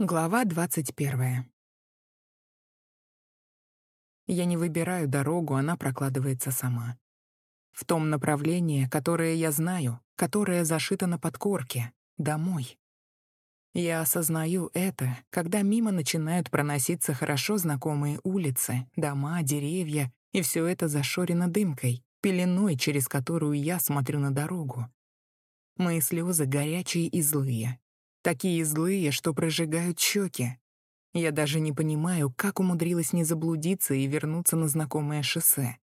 Глава 21. Я не выбираю дорогу, она прокладывается сама. В том направлении, которое я знаю, которое зашито на подкорке, домой. Я осознаю это, когда мимо начинают проноситься хорошо знакомые улицы, дома, деревья, и все это зашорено дымкой, пеленой, через которую я смотрю на дорогу. Мои слезы горячие и злые, Такие злые, что прожигают щеки. Я даже не понимаю, как умудрилась не заблудиться и вернуться на знакомое шоссе.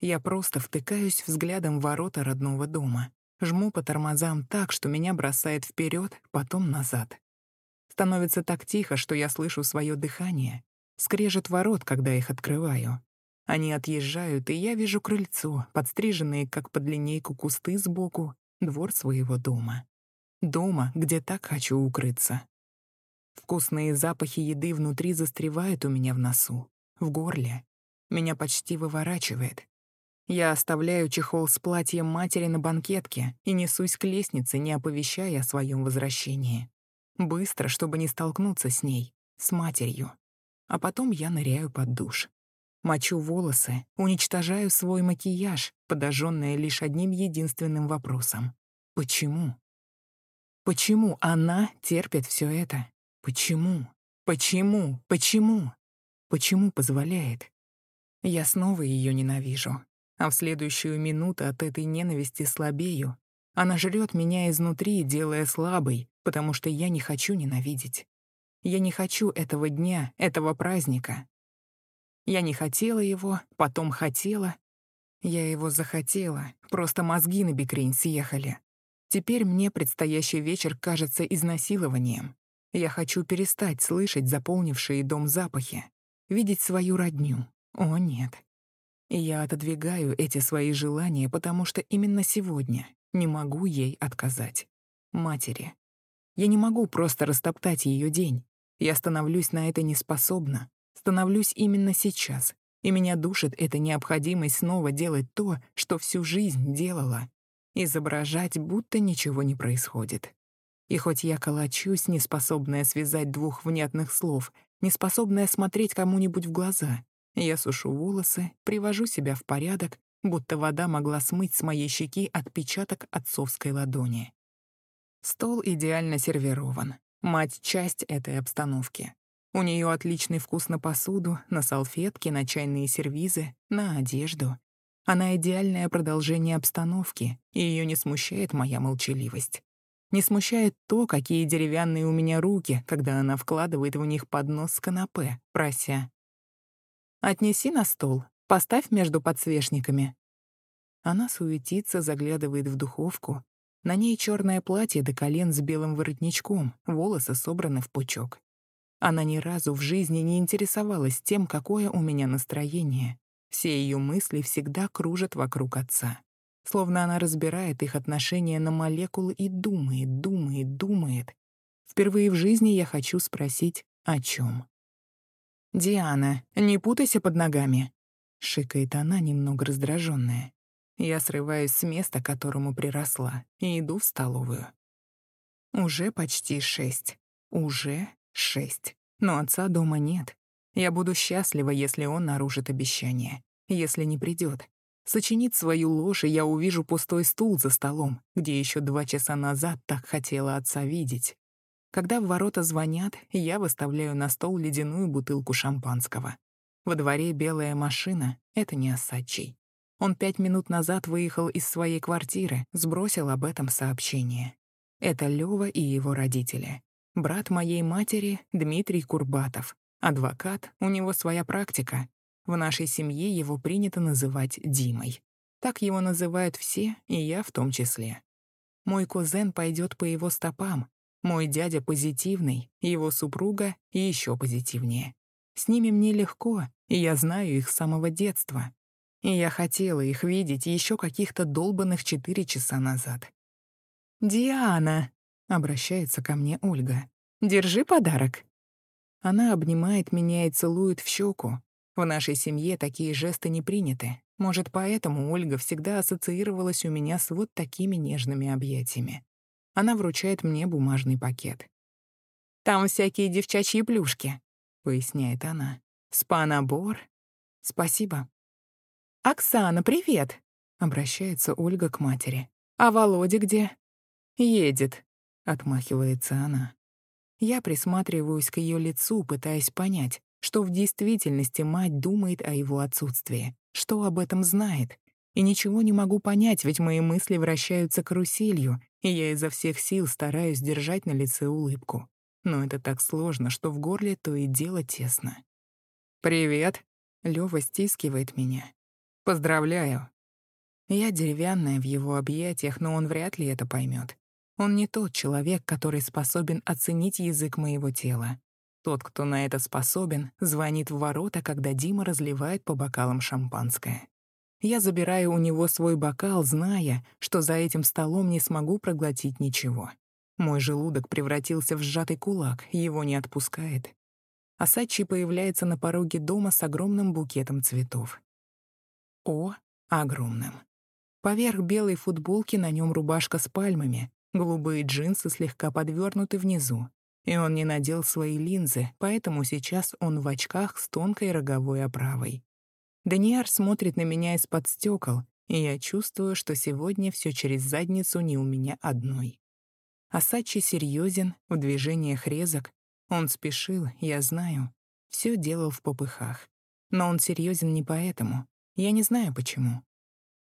Я просто втыкаюсь взглядом в ворота родного дома. Жму по тормозам так, что меня бросает вперед, потом назад. Становится так тихо, что я слышу свое дыхание. Скрежет ворот, когда их открываю. Они отъезжают, и я вижу крыльцо, подстриженные, как под линейку, кусты сбоку, двор своего дома. Дома, где так хочу укрыться. Вкусные запахи еды внутри застревают у меня в носу, в горле. Меня почти выворачивает. Я оставляю чехол с платьем матери на банкетке и несусь к лестнице, не оповещая о своем возвращении. Быстро, чтобы не столкнуться с ней, с матерью. А потом я ныряю под душ. Мочу волосы, уничтожаю свой макияж, подожженная лишь одним единственным вопросом. Почему? Почему она терпит все это? Почему? Почему? Почему? Почему позволяет? Я снова ее ненавижу. А в следующую минуту от этой ненависти слабею. Она жрет меня изнутри, делая слабой, потому что я не хочу ненавидеть. Я не хочу этого дня, этого праздника. Я не хотела его, потом хотела. Я его захотела, просто мозги на бикрень съехали. Теперь мне предстоящий вечер кажется изнасилованием. Я хочу перестать слышать заполнившие дом запахи, видеть свою родню. О, нет. И я отодвигаю эти свои желания, потому что именно сегодня не могу ей отказать. Матери. Я не могу просто растоптать ее день. Я становлюсь на это неспособна. Становлюсь именно сейчас. И меня душит эта необходимость снова делать то, что всю жизнь делала изображать, будто ничего не происходит. И хоть я колочусь, неспособная связать двух внятных слов, неспособная смотреть кому-нибудь в глаза, я сушу волосы, привожу себя в порядок, будто вода могла смыть с моей щеки отпечаток отцовской ладони. Стол идеально сервирован. Мать — часть этой обстановки. У нее отличный вкус на посуду, на салфетки, на чайные сервизы, на одежду. Она идеальное продолжение обстановки, и ее не смущает моя молчаливость. Не смущает то, какие деревянные у меня руки, когда она вкладывает в них поднос с канапе, прося. «Отнеси на стол, поставь между подсвечниками». Она суетится, заглядывает в духовку. На ней черное платье до колен с белым воротничком, волосы собраны в пучок. Она ни разу в жизни не интересовалась тем, какое у меня настроение. Все ее мысли всегда кружат вокруг отца. Словно она разбирает их отношения на молекулы и думает, думает, думает. Впервые в жизни я хочу спросить, о чем. «Диана, не путайся под ногами», — шикает она, немного раздраженная. Я срываюсь с места, которому приросла, и иду в столовую. Уже почти шесть. Уже шесть. Но отца дома нет. Я буду счастлива, если он нарушит обещание, если не придет. Сочинит свою ложь, и я увижу пустой стул за столом, где еще два часа назад так хотела отца видеть. Когда в ворота звонят, я выставляю на стол ледяную бутылку шампанского. Во дворе белая машина — это не Осадчий. Он пять минут назад выехал из своей квартиры, сбросил об этом сообщение. Это Лёва и его родители. Брат моей матери — Дмитрий Курбатов, Адвокат, у него своя практика. В нашей семье его принято называть Димой. Так его называют все, и я в том числе. Мой кузен пойдет по его стопам. Мой дядя позитивный, его супруга еще позитивнее. С ними мне легко, и я знаю их с самого детства. И я хотела их видеть еще каких-то долбанных четыре часа назад. «Диана!» — обращается ко мне Ольга. «Держи подарок». Она обнимает меня и целует в щеку. В нашей семье такие жесты не приняты. Может, поэтому Ольга всегда ассоциировалась у меня с вот такими нежными объятиями. Она вручает мне бумажный пакет. Там всякие девчачьи плюшки», — поясняет она. «Спа-набор. Спасибо». «Оксана, привет!» — обращается Ольга к матери. «А Володя где?» «Едет», — отмахивается она. Я присматриваюсь к ее лицу, пытаясь понять, что в действительности мать думает о его отсутствии, что об этом знает. И ничего не могу понять, ведь мои мысли вращаются каруселью, и я изо всех сил стараюсь держать на лице улыбку. Но это так сложно, что в горле то и дело тесно. «Привет!» — Лёва стискивает меня. «Поздравляю!» Я деревянная в его объятиях, но он вряд ли это поймет. Он не тот человек, который способен оценить язык моего тела. Тот, кто на это способен, звонит в ворота, когда Дима разливает по бокалам шампанское. Я забираю у него свой бокал, зная, что за этим столом не смогу проглотить ничего. Мой желудок превратился в сжатый кулак, его не отпускает. Асачи появляется на пороге дома с огромным букетом цветов. О, огромным. Поверх белой футболки на нем рубашка с пальмами, голубые джинсы слегка подвернуты внизу, и он не надел свои линзы, поэтому сейчас он в очках с тонкой роговой оправой. Даниар смотрит на меня из-под стекол, и я чувствую, что сегодня все через задницу не у меня одной. Асачи серьезен, в движениях резок. Он спешил, я знаю. Все делал в попыхах. Но он серьезен не поэтому. Я не знаю почему.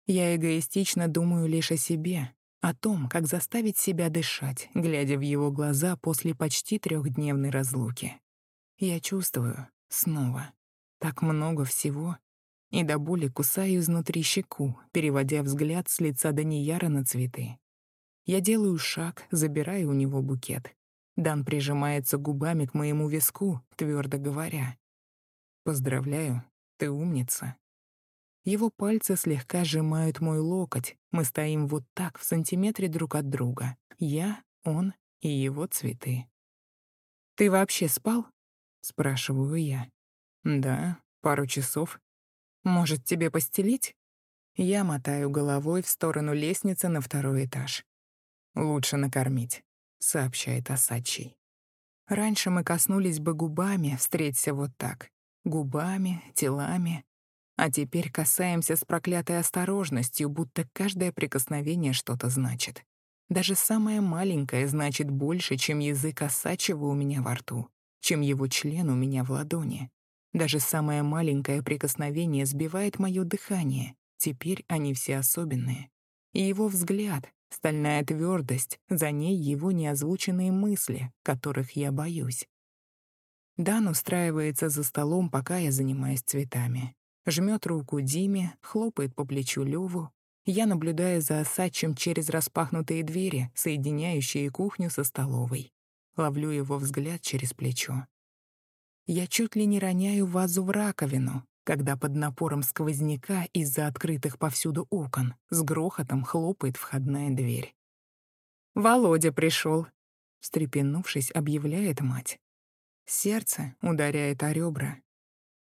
Я эгоистично думаю лишь о себе, о том, как заставить себя дышать, глядя в его глаза после почти трехдневной разлуки. Я чувствую, снова, так много всего, и до боли кусаю изнутри щеку, переводя взгляд с лица Данияра на цветы. Я делаю шаг, забираю у него букет. Дан прижимается губами к моему виску, твердо говоря. «Поздравляю, ты умница». Его пальцы слегка сжимают мой локоть. Мы стоим вот так, в сантиметре друг от друга. Я, он и его цветы. «Ты вообще спал?» — спрашиваю я. «Да, пару часов. Может, тебе постелить?» Я мотаю головой в сторону лестницы на второй этаж. «Лучше накормить», — сообщает Асачий. Раньше мы коснулись бы губами, встреться вот так. Губами, телами, а теперь касаемся с проклятой осторожностью, будто каждое прикосновение что-то значит. Даже самое маленькое значит больше, чем язык осачего у меня во рту, чем его член у меня в ладони. Даже самое маленькое прикосновение сбивает моё дыхание. Теперь они все особенные. И его взгляд, стальная твердость, за ней его неозвученные мысли, которых я боюсь. Дан устраивается за столом, пока я занимаюсь цветами. Жмет руку Диме, хлопает по плечу Леву. Я наблюдаю за Осадчим через распахнутые двери, соединяющие кухню со столовой. Ловлю его взгляд через плечо. Я чуть ли не роняю вазу в раковину, когда под напором сквозняка из-за открытых повсюду окон с грохотом хлопает входная дверь. «Володя пришел», — встрепенувшись, объявляет мать. Сердце ударяет о ребра,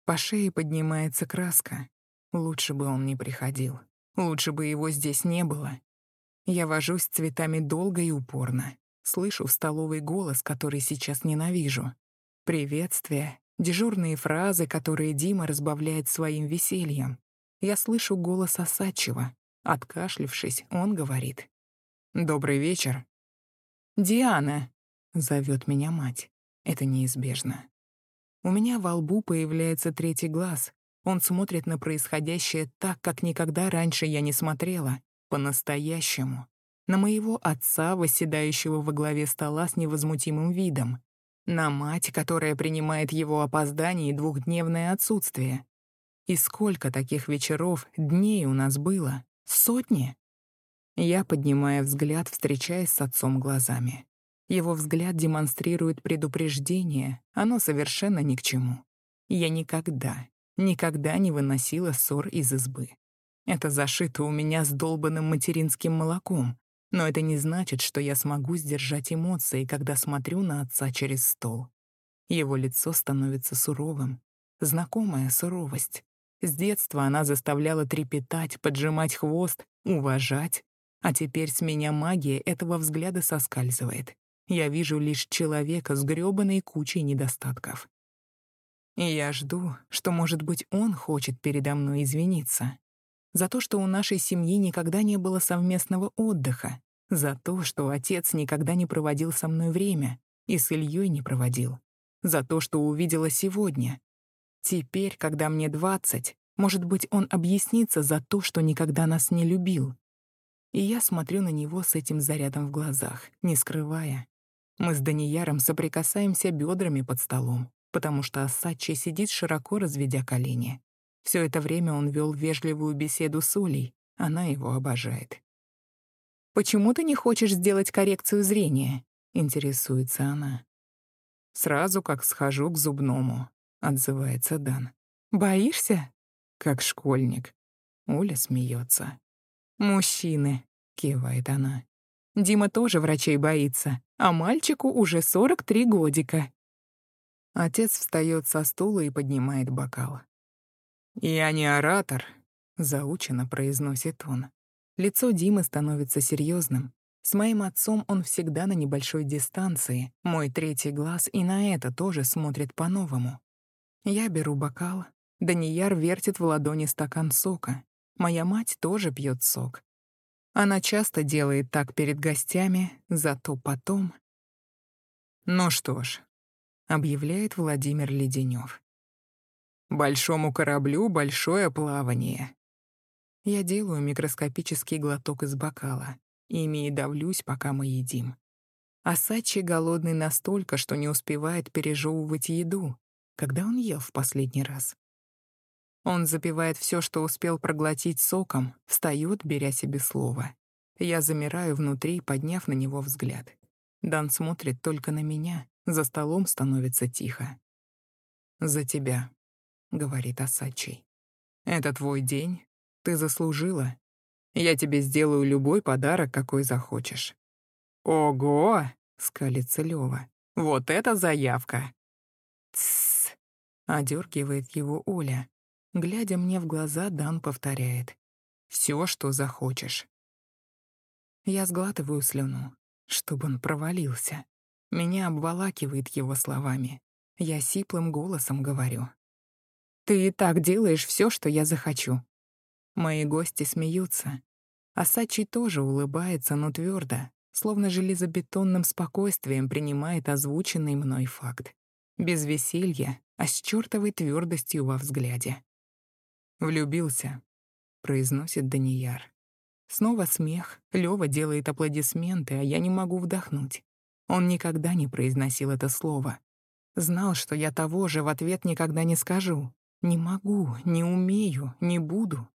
по шее поднимается краска. Лучше бы он не приходил. Лучше бы его здесь не было. Я вожусь с цветами долго и упорно. Слышу в столовой голос, который сейчас ненавижу. Приветствия, дежурные фразы, которые Дима разбавляет своим весельем. Я слышу голос Осадчева. Откашлившись, он говорит. «Добрый вечер». «Диана», — зовет меня мать. Это неизбежно. У меня во лбу появляется третий глаз. Он смотрит на происходящее так, как никогда раньше я не смотрела. По-настоящему. На моего отца, восседающего во главе стола с невозмутимым видом. На мать, которая принимает его опоздание и двухдневное отсутствие. И сколько таких вечеров, дней у нас было? Сотни? Я поднимаю взгляд, встречаясь с отцом глазами. Его взгляд демонстрирует предупреждение, оно совершенно ни к чему. Я никогда, никогда не выносила ссор из избы. Это зашито у меня с долбанным материнским молоком, но это не значит, что я смогу сдержать эмоции, когда смотрю на отца через стол. Его лицо становится суровым. Знакомая суровость. С детства она заставляла трепетать, поджимать хвост, уважать, а теперь с меня магия этого взгляда соскальзывает. Я вижу лишь человека с грёбаной кучей недостатков. И я жду, что, может быть, он хочет передо мной извиниться. За то, что у нашей семьи никогда не было совместного отдыха. За то, что отец никогда не проводил со мной время и с Ильей не проводил. За то, что увидела сегодня. Теперь, когда мне двадцать, может быть, он объяснится за то, что никогда нас не любил. И я смотрю на него с этим зарядом в глазах, не скрывая. Мы с Данияром соприкасаемся бедрами под столом, потому что Асачи сидит широко разведя колени. Все это время он вел вежливую беседу с Улей, она его обожает. «Почему ты не хочешь сделать коррекцию зрения?» — интересуется она. «Сразу как схожу к зубному», — отзывается Дан. «Боишься?» «Как школьник». Уля смеется. «Мужчины», — кивает она. «Дима тоже врачей боится, а мальчику уже 43 годика. Отец встает со стула и поднимает бокал. «Я не оратор», — заучено произносит он. Лицо Димы становится серьезным. С моим отцом он всегда на небольшой дистанции, мой третий глаз и на это тоже смотрит по-новому. Я беру бокал, Данияр вертит в ладони стакан сока. Моя мать тоже пьет сок. Она часто делает так перед гостями, зато потом... Ну что ж, объявляет Владимир Леденев. Большому кораблю большое плавание. Я делаю микроскопический глоток из бокала. Ими и давлюсь, пока мы едим. Асачи голодный настолько, что не успевает пережевывать еду. Когда он ел в последний раз? Он запивает все, что успел проглотить соком, встает, беря себе слово. Я замираю внутри, подняв на него взгляд. Дан смотрит только на меня, за столом становится тихо. «За тебя», — говорит Асачий. «Это твой день. Ты заслужила. Я тебе сделаю любой подарок, какой захочешь». «Ого!» — скалится Лёва. «Вот это заявка!» «Тссс!» — одергивает его Оля. Глядя мне в глаза, Дан повторяет. «Всё, что захочешь». Я сглатываю слюну, чтобы он провалился. Меня обволакивает его словами. Я сиплым голосом говорю. «Ты и так делаешь все, что я захочу». Мои гости смеются. Асачи тоже улыбается, но твердо, словно железобетонным спокойствием принимает озвученный мной факт. Без веселья, а с чертовой твердостью во взгляде. «Влюбился», — произносит Данияр. Снова смех, Лёва делает аплодисменты, а я не могу вдохнуть. Он никогда не произносил это слово. Знал, что я того же в ответ никогда не скажу. Не могу, не умею, не буду.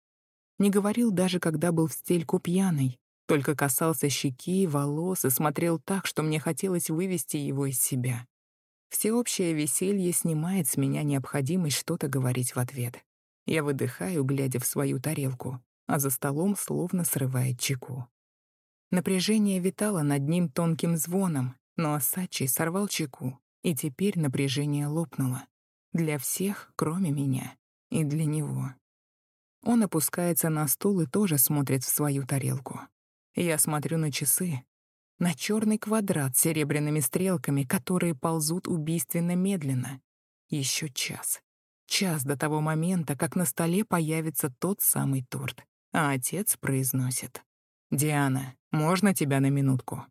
Не говорил даже, когда был в стельку пьяный. Только касался щеки, волос и смотрел так, что мне хотелось вывести его из себя. Всеобщее веселье снимает с меня необходимость что-то говорить в ответ. Я выдыхаю, глядя в свою тарелку, а за столом словно срывает чеку. Напряжение витало над ним тонким звоном, но Асачи сорвал чеку, и теперь напряжение лопнуло. Для всех, кроме меня. И для него. Он опускается на стул и тоже смотрит в свою тарелку. Я смотрю на часы, на черный квадрат с серебряными стрелками, которые ползут убийственно медленно. Еще час. Час до того момента, как на столе появится тот самый торт, а отец произносит. «Диана, можно тебя на минутку?»